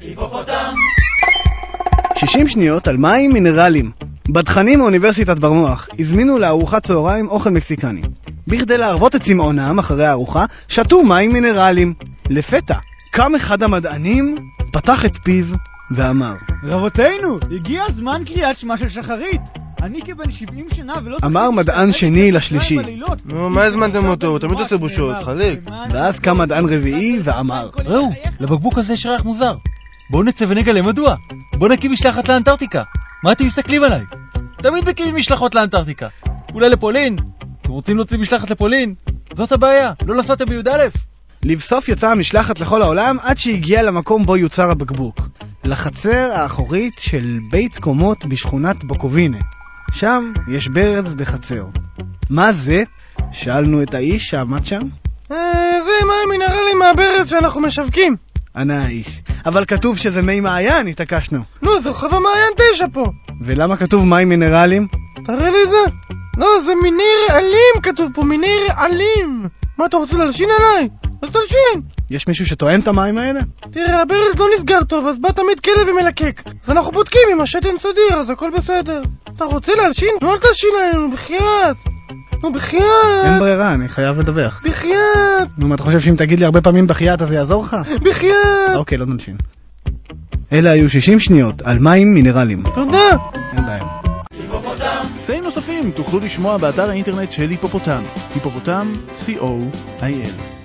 היפופוטם! 60 שניות על מים מינרלים. בדחנים מאוניברסיטת בר נוח הזמינו לארוחת צהריים אוכל מקסיקני. בכדי להרוות את צמאונם אחרי הארוחה, שתו מים מינרלים. לפתע, קם אחד המדענים, פתח את פיו ואמר רבותינו, הגיע זמן קריאת שמע של שחרית! אני כבן 70 שנה ולא... אמר מדען שני לשלישי. נו, מה הזמנתם אותו? הוא תמיד עושה בושות, חליק. ואז קם מדען רביעי ואמר ראו, לבקבוק הזה יש ריח מוזר. בואו נצא ונגלה מדוע. בואו נקים משלחת לאנטארקטיקה. מה אתם מסתכלים עליי? תמיד מקימים משלחות לאנטארקטיקה. אולי לפולין? אתם רוצים להוציא משלחת לפולין? זאת הבעיה, לא נסעתם בי"א. לבסוף יצאה המשלחת לכל העולם עד שהגיעה למקום בו יוצר הבקבוק. לחצר האחורית של בית קומות בשכונת בוקובינה. שם יש ברז בחצר. מה זה? שאלנו את האיש שעמד שם. אה, זה מים מינרלים מהברז שאנחנו משווקים. ענה האיש. אבל כתוב שזה מי מעיין, התעקשנו. נו, זה רחוב המעיין תשע פה. ולמה כתוב מים מינרלים? תראה לי זה. לא, זה מיני רעלים כתוב פה, מיני רעלים. מה, אתה רוצה להלשין עליי? אז תלשין. יש מישהו שטוען את המים האלה? תראה, הברז לא נסגר טוב, אז בא תמיד כלב ומלקק. אז אנחנו בודקים אם השתן סדיר, אז הכל בסדר. אתה רוצה להלשין? נו, אל תלשין עלינו, בחייאת. נו, בחייאת. אין ברירה, אני חייב לדווח. בחייאת. נו, מה אתה חושב שאם תגיד לי הרבה פעמים בחייאת אז זה יעזור לך? בחייאת. אוקיי, לא נלשין. אלה היו 60 שניות על מים מינרלים. תודה. אין בעיה. תאים נוספים תוכלו לשמוע באתר האינטרנט של היפופוטם, היפופוטם, co.il